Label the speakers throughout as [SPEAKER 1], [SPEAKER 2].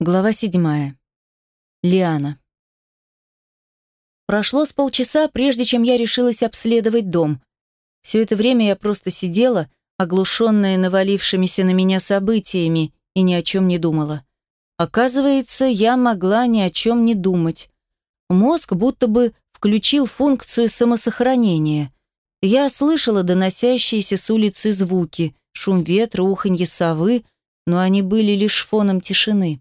[SPEAKER 1] Глава седьмая. Лиана. Прошло с полчаса, прежде чем я решилась обследовать дом. Все это время я просто сидела, оглушенная навалившимися на меня событиями, и ни о чем не думала. Оказывается, я могла ни о чем не думать. Мозг будто бы включил функцию самосохранения. Я слышала доносящиеся с улицы звуки, шум ветра, уханье совы, но они были лишь фоном тишины.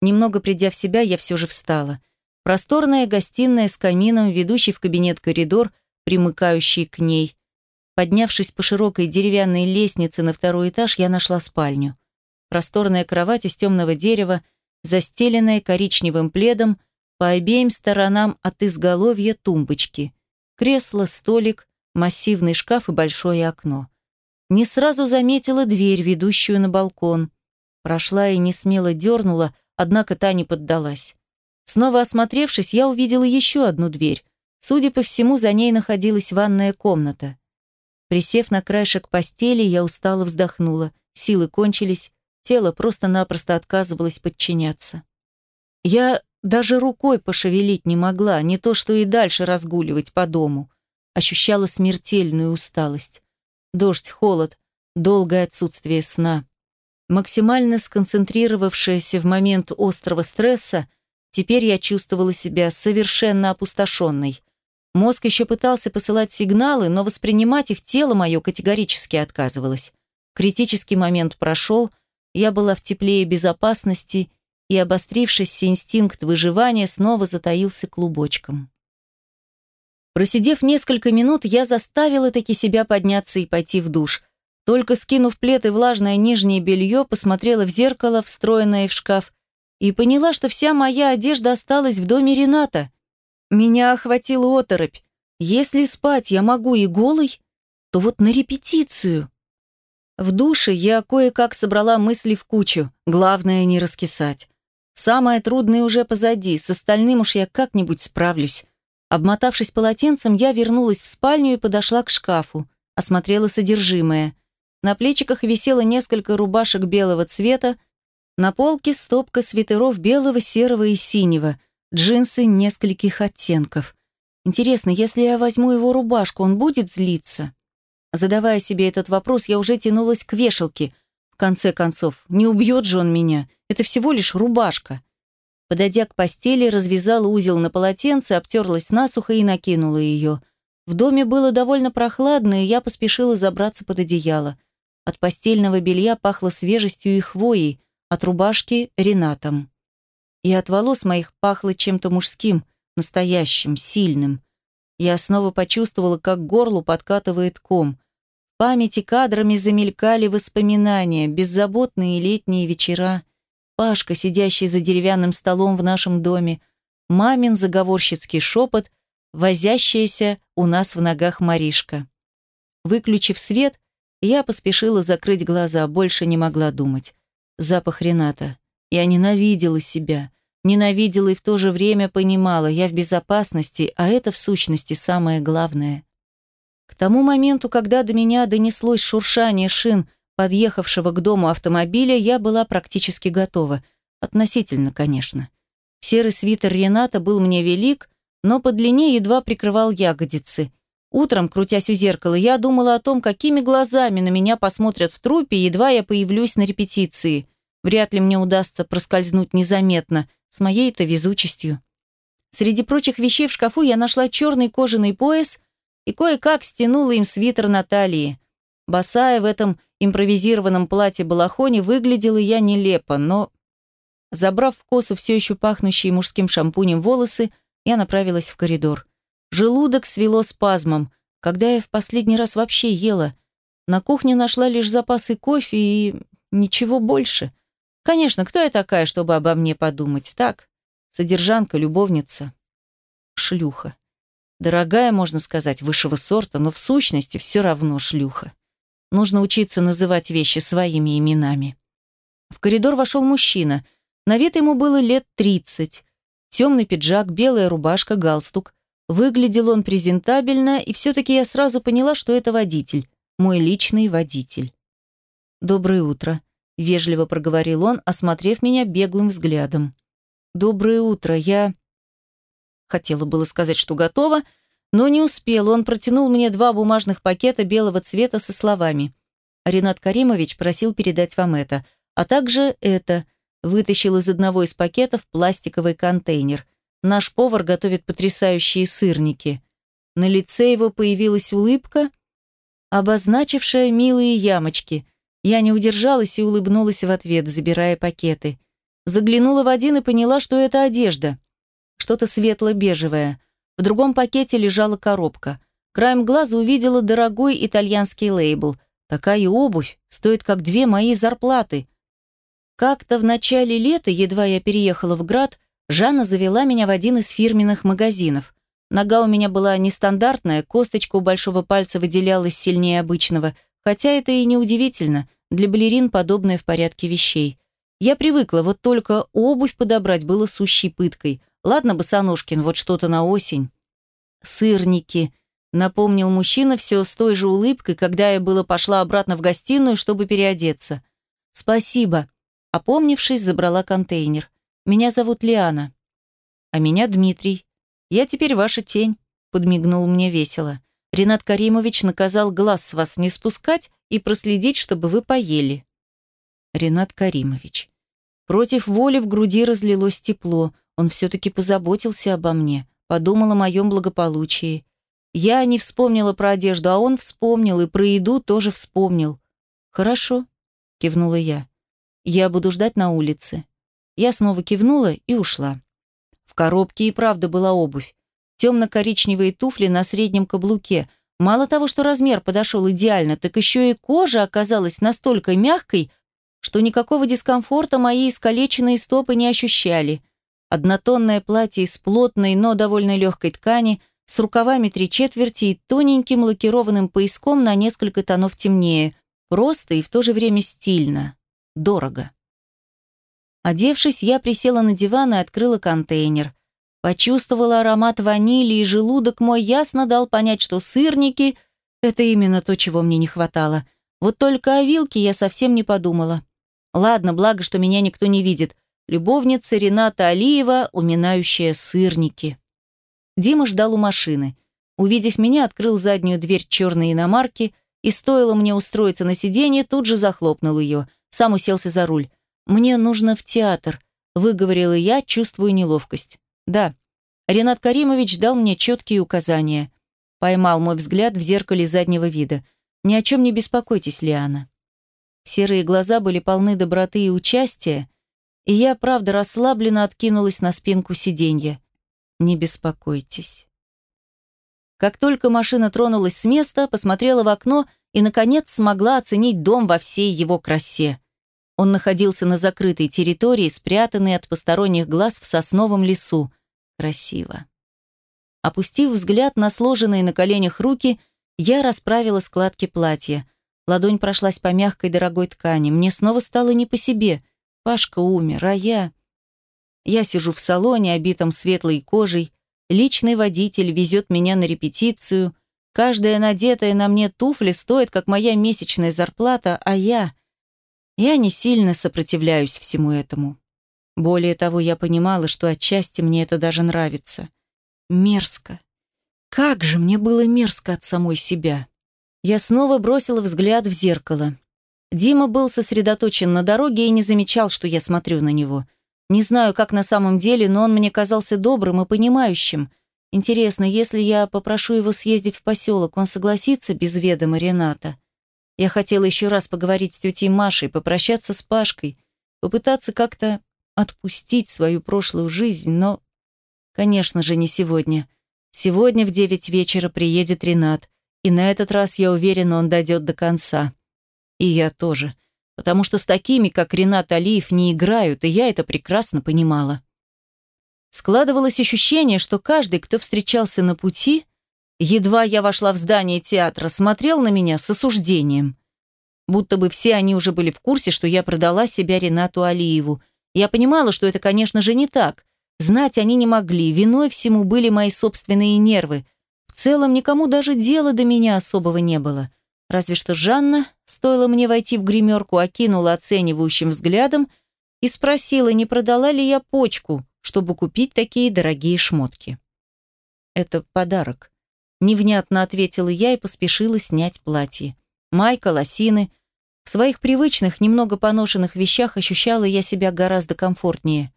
[SPEAKER 1] Немного придя в себя, я все же встала. Просторная гостиная с камином, ведущий в кабинет коридор, примыкающий к ней. Поднявшись по широкой деревянной лестнице на второй этаж, я нашла спальню. Просторная кровать из темного дерева, застеленная коричневым пледом, по обеим сторонам от изголовья тумбочки. Кресло, столик, массивный шкаф и большое окно. Не сразу заметила дверь, ведущую на балкон. Прошла и не смело дернула, однако та не поддалась. Снова осмотревшись, я увидела еще одну дверь. Судя по всему, за ней находилась ванная комната. Присев на краешек постели, я устало вздохнула. Силы кончились, тело просто-напросто отказывалось подчиняться. Я даже рукой пошевелить не могла, не то что и дальше разгуливать по дому. Ощущала смертельную усталость. Дождь, холод, долгое отсутствие сна. Максимально сконцентрировавшаяся в момент острого стресса, теперь я чувствовала себя совершенно опустошенной. Мозг еще пытался посылать сигналы, но воспринимать их тело мое категорически отказывалось. Критический момент прошел, я была в тепле и безопасности, и обострившийся инстинкт выживания снова затаился клубочком. Просидев несколько минут, я заставила таки себя подняться и пойти в душ. Только скинув плед и влажное нижнее белье, посмотрела в зеркало, встроенное в шкаф, и поняла, что вся моя одежда осталась в доме Рената. Меня охватила оторопь. Если спать я могу и голой, то вот на репетицию. В душе я кое-как собрала мысли в кучу, главное не раскисать. Самое трудное уже позади, с остальным уж я как-нибудь справлюсь. Обмотавшись полотенцем, я вернулась в спальню и подошла к шкафу, осмотрела содержимое – на плечиках висело несколько рубашек белого цвета, на полке стопка свитеров белого, серого и синего, джинсы нескольких оттенков. Интересно, если я возьму его рубашку, он будет злиться? Задавая себе этот вопрос, я уже тянулась к вешалке. В конце концов, не убьет же он меня. Это всего лишь рубашка. Подойдя к постели, развязала узел на полотенце, обтерлась насухо и накинула ее. В доме было довольно прохладно, и я поспешила забраться под одеяло. От постельного белья пахло свежестью и хвоей, от рубашки – ренатом. И от волос моих пахло чем-то мужским, настоящим, сильным. Я снова почувствовала, как горлу подкатывает ком. В памяти кадрами замелькали воспоминания, беззаботные летние вечера, Пашка, сидящий за деревянным столом в нашем доме, мамин заговорщицкий шепот, возящаяся у нас в ногах Маришка. Выключив свет, я поспешила закрыть глаза, больше не могла думать. Запах Рената. Я ненавидела себя. Ненавидела и в то же время понимала, я в безопасности, а это в сущности самое главное. К тому моменту, когда до меня донеслось шуршание шин подъехавшего к дому автомобиля, я была практически готова. Относительно, конечно. Серый свитер Рената был мне велик, но по длине едва прикрывал ягодицы – Утром, крутясь у зеркала, я думала о том, какими глазами на меня посмотрят в трупе, едва я появлюсь на репетиции. Вряд ли мне удастся проскользнуть незаметно, с моей-то везучестью. Среди прочих вещей в шкафу я нашла черный кожаный пояс и кое-как стянула им свитер Натальи. Босая в этом импровизированном платье-балахоне выглядела я нелепо, но... Забрав в косу все еще пахнущие мужским шампунем волосы, я направилась в коридор. Желудок свело спазмом. Когда я в последний раз вообще ела? На кухне нашла лишь запасы кофе и ничего больше. Конечно, кто я такая, чтобы обо мне подумать? Так, содержанка, любовница, шлюха. Дорогая, можно сказать, высшего сорта, но в сущности все равно шлюха. Нужно учиться называть вещи своими именами. В коридор вошел мужчина. На вид ему было лет тридцать. Темный пиджак, белая рубашка, галстук. Выглядел он презентабельно, и все-таки я сразу поняла, что это водитель, мой личный водитель. «Доброе утро», – вежливо проговорил он, осмотрев меня беглым взглядом. «Доброе утро, я...» Хотела было сказать, что готова, но не успел. Он протянул мне два бумажных пакета белого цвета со словами. «Ренат Каримович просил передать вам это, а также это...» Вытащил из одного из пакетов пластиковый контейнер. «Наш повар готовит потрясающие сырники». На лице его появилась улыбка, обозначившая милые ямочки. Я не удержалась и улыбнулась в ответ, забирая пакеты. Заглянула в один и поняла, что это одежда. Что-то светло-бежевое. В другом пакете лежала коробка. Краем глаза увидела дорогой итальянский лейбл. Такая обувь стоит как две мои зарплаты. Как-то в начале лета, едва я переехала в град, Жанна завела меня в один из фирменных магазинов. Нога у меня была нестандартная, косточка у большого пальца выделялась сильнее обычного, хотя это и не удивительно, для балерин подобное в порядке вещей. Я привыкла, вот только обувь подобрать было сущей пыткой. Ладно, босоножкин, вот что-то на осень. Сырники, напомнил мужчина все с той же улыбкой, когда я было пошла обратно в гостиную, чтобы переодеться. Спасибо. Опомнившись, забрала контейнер. Меня зовут Лиана. А меня Дмитрий. «Я теперь ваша тень», — подмигнул мне весело. «Ренат Каримович наказал глаз с вас не спускать и проследить, чтобы вы поели». Ренат Каримович. Против воли в груди разлилось тепло. Он все-таки позаботился обо мне, подумал о моем благополучии. Я не вспомнила про одежду, а он вспомнил, и про еду тоже вспомнил. «Хорошо», — кивнула я. «Я буду ждать на улице». Я снова кивнула и ушла коробке и правда была обувь. Темно-коричневые туфли на среднем каблуке. Мало того, что размер подошел идеально, так еще и кожа оказалась настолько мягкой, что никакого дискомфорта мои искалеченные стопы не ощущали. Однотонное платье из плотной, но довольно легкой ткани, с рукавами три четверти и тоненьким лакированным пояском на несколько тонов темнее. Просто и в то же время стильно. Дорого. Одевшись, я присела на диван и открыла контейнер. Почувствовала аромат ванили, и желудок мой ясно дал понять, что сырники – это именно то, чего мне не хватало. Вот только о вилке я совсем не подумала. Ладно, благо, что меня никто не видит. Любовница Рената Алиева, уминающая сырники. Дима ждал у машины. Увидев меня, открыл заднюю дверь черной иномарки и, стоило мне устроиться на сиденье, тут же захлопнул ее. Сам уселся за руль. «Мне нужно в театр», – выговорила я, чувствуя неловкость. «Да». Ренат Каримович дал мне четкие указания. Поймал мой взгляд в зеркале заднего вида. «Ни о чем не беспокойтесь, Лиана». Серые глаза были полны доброты и участия, и я, правда, расслабленно откинулась на спинку сиденья. «Не беспокойтесь». Как только машина тронулась с места, посмотрела в окно и, наконец, смогла оценить дом во всей его красе. Он находился на закрытой территории, спрятанной от посторонних глаз в сосновом лесу. Красиво. Опустив взгляд на сложенные на коленях руки, я расправила складки платья. Ладонь прошлась по мягкой дорогой ткани. Мне снова стало не по себе. Пашка умер, а я... Я сижу в салоне, обитом светлой кожей. Личный водитель везет меня на репетицию. Каждая надетая на мне туфля стоит, как моя месячная зарплата, а я... Я не сильно сопротивляюсь всему этому. Более того, я понимала, что отчасти мне это даже нравится. Мерзко. Как же мне было мерзко от самой себя. Я снова бросила взгляд в зеркало. Дима был сосредоточен на дороге и не замечал, что я смотрю на него. Не знаю, как на самом деле, но он мне казался добрым и понимающим. Интересно, если я попрошу его съездить в поселок, он согласится без ведома Рената? Я хотела еще раз поговорить с тетей Машей, попрощаться с Пашкой, попытаться как-то отпустить свою прошлую жизнь, но, конечно же, не сегодня. Сегодня в девять вечера приедет Ренат, и на этот раз, я уверена, он дойдет до конца. И я тоже, потому что с такими, как Ренат Алиев, не играют, и я это прекрасно понимала. Складывалось ощущение, что каждый, кто встречался на пути, Едва я вошла в здание театра, смотрел на меня с осуждением. Будто бы все они уже были в курсе, что я продала себя Ренату Алиеву. Я понимала, что это, конечно же, не так. Знать они не могли, виной всему были мои собственные нервы. В целом никому даже дела до меня особого не было. Разве что Жанна, стоило мне войти в гримерку, окинула оценивающим взглядом и спросила, не продала ли я почку, чтобы купить такие дорогие шмотки. «Это подарок», — невнятно ответила я и поспешила снять платье. Майка, лосины. В своих привычных, немного поношенных вещах ощущала я себя гораздо комфортнее.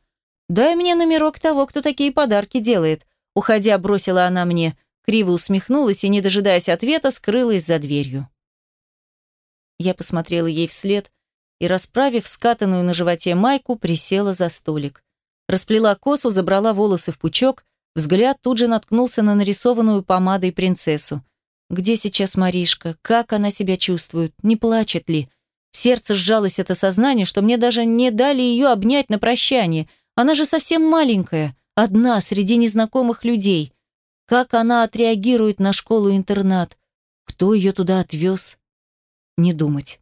[SPEAKER 1] «Дай мне номерок того, кто такие подарки делает», — уходя бросила она мне, криво усмехнулась и, не дожидаясь ответа, скрылась за дверью. Я посмотрела ей вслед и, расправив скатанную на животе майку, присела за столик. Расплела косу, забрала волосы в пучок, взгляд тут же наткнулся на нарисованную помадой принцессу. Где сейчас Маришка? Как она себя чувствует? Не плачет ли? Сердце сжалось от осознания, что мне даже не дали ее обнять на прощание. Она же совсем маленькая, одна среди незнакомых людей. Как она отреагирует на школу-интернат? Кто ее туда отвез? Не думать.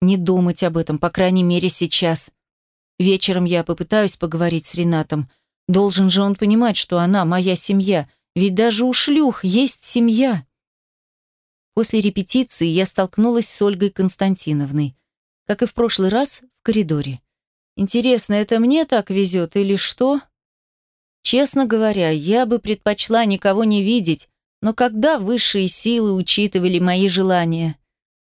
[SPEAKER 1] Не думать об этом, по крайней мере, сейчас. Вечером я попытаюсь поговорить с Ренатом. Должен же он понимать, что она моя семья, ведь даже у шлюх есть семья. После репетиции я столкнулась с Ольгой Константиновной. Как и в прошлый раз, в коридоре. Интересно, это мне так везет или что? Честно говоря, я бы предпочла никого не видеть, но когда высшие силы учитывали мои желания?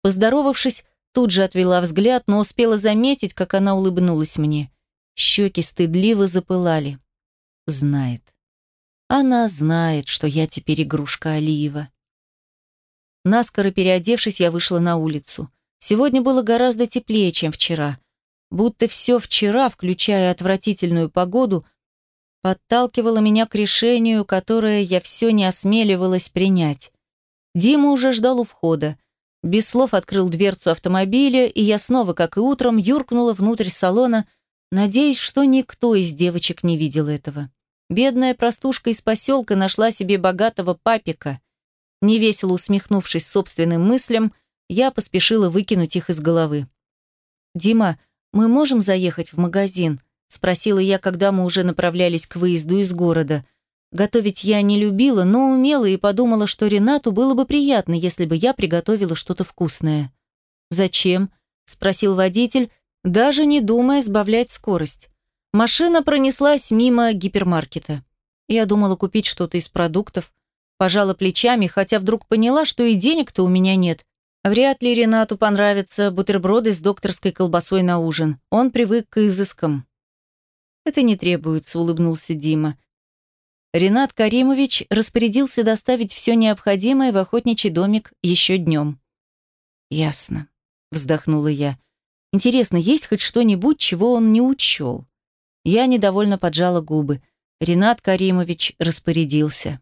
[SPEAKER 1] Поздоровавшись, тут же отвела взгляд, но успела заметить, как она улыбнулась мне. Щеки стыдливо запылали. Знает. Она знает, что я теперь игрушка Алиева. Наскоро переодевшись, я вышла на улицу. Сегодня было гораздо теплее, чем вчера. Будто все вчера, включая отвратительную погоду, подталкивало меня к решению, которое я все не осмеливалась принять. Дима уже ждал у входа. Без слов открыл дверцу автомобиля, и я снова, как и утром, юркнула внутрь салона, надеясь, что никто из девочек не видел этого. Бедная простушка из поселка нашла себе богатого папика. Невесело усмехнувшись собственным мыслям, я поспешила выкинуть их из головы. «Дима, мы можем заехать в магазин?» – спросила я, когда мы уже направлялись к выезду из города. Готовить я не любила, но умела и подумала, что Ренату было бы приятно, если бы я приготовила что-то вкусное. «Зачем?» – спросил водитель, даже не думая сбавлять скорость. Машина пронеслась мимо гипермаркета. Я думала купить что-то из продуктов. Пожала плечами, хотя вдруг поняла, что и денег-то у меня нет. Вряд ли Ренату понравятся бутерброды с докторской колбасой на ужин. Он привык к изыскам. «Это не требуется», — улыбнулся Дима. Ренат Каримович распорядился доставить все необходимое в охотничий домик еще днем. «Ясно», — вздохнула я. «Интересно, есть хоть что-нибудь, чего он не учел?» Я недовольно поджала губы. Ренат Каримович распорядился.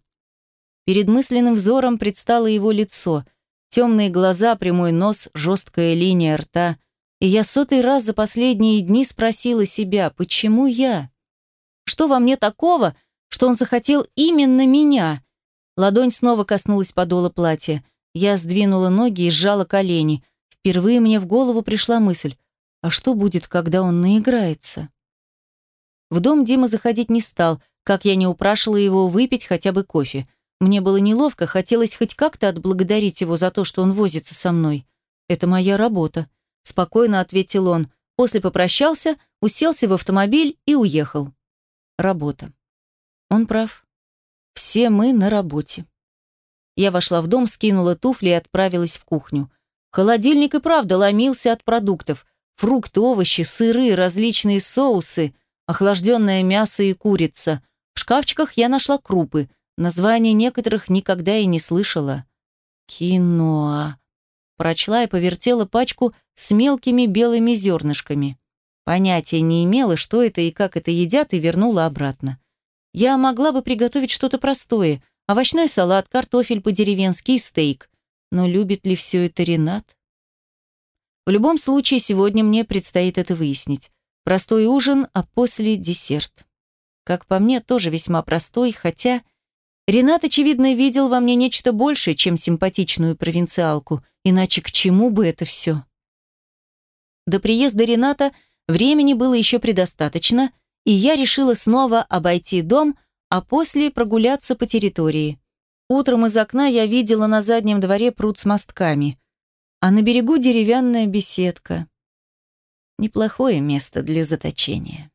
[SPEAKER 1] Перед мысленным взором предстало его лицо. Темные глаза, прямой нос, жесткая линия рта. И я сотый раз за последние дни спросила себя, почему я? Что во мне такого, что он захотел именно меня. Ладонь снова коснулась подола платья. Я сдвинула ноги и сжала колени. Впервые мне в голову пришла мысль, а что будет, когда он наиграется? В дом Дима заходить не стал, как я не упрашивала его выпить хотя бы кофе. Мне было неловко, хотелось хоть как-то отблагодарить его за то, что он возится со мной. «Это моя работа», — спокойно ответил он. После попрощался, уселся в автомобиль и уехал. Работа. Он прав. Все мы на работе. Я вошла в дом, скинула туфли и отправилась в кухню. Холодильник и правда ломился от продуктов. Фрукты, овощи, сыры, различные соусы, охлажденное мясо и курица. В шкафчиках я нашла крупы. Названия некоторых никогда и не слышала. Киноа. Прочла и повертела пачку с мелкими белыми зернышками. Понятия не имела, что это и как это едят, и вернула обратно. Я могла бы приготовить что-то простое. Овощной салат, картофель по-деревенски и стейк. Но любит ли все это Ренат? В любом случае, сегодня мне предстоит это выяснить. Простой ужин, а после десерт. Как по мне, тоже весьма простой, хотя... Ренат, очевидно, видел во мне нечто большее, чем симпатичную провинциалку. Иначе к чему бы это все? До приезда Рената времени было еще предостаточно, и я решила снова обойти дом, а после прогуляться по территории. Утром из окна я видела на заднем дворе пруд с мостками. А на берегу деревянная беседка. Неплохое место для заточения.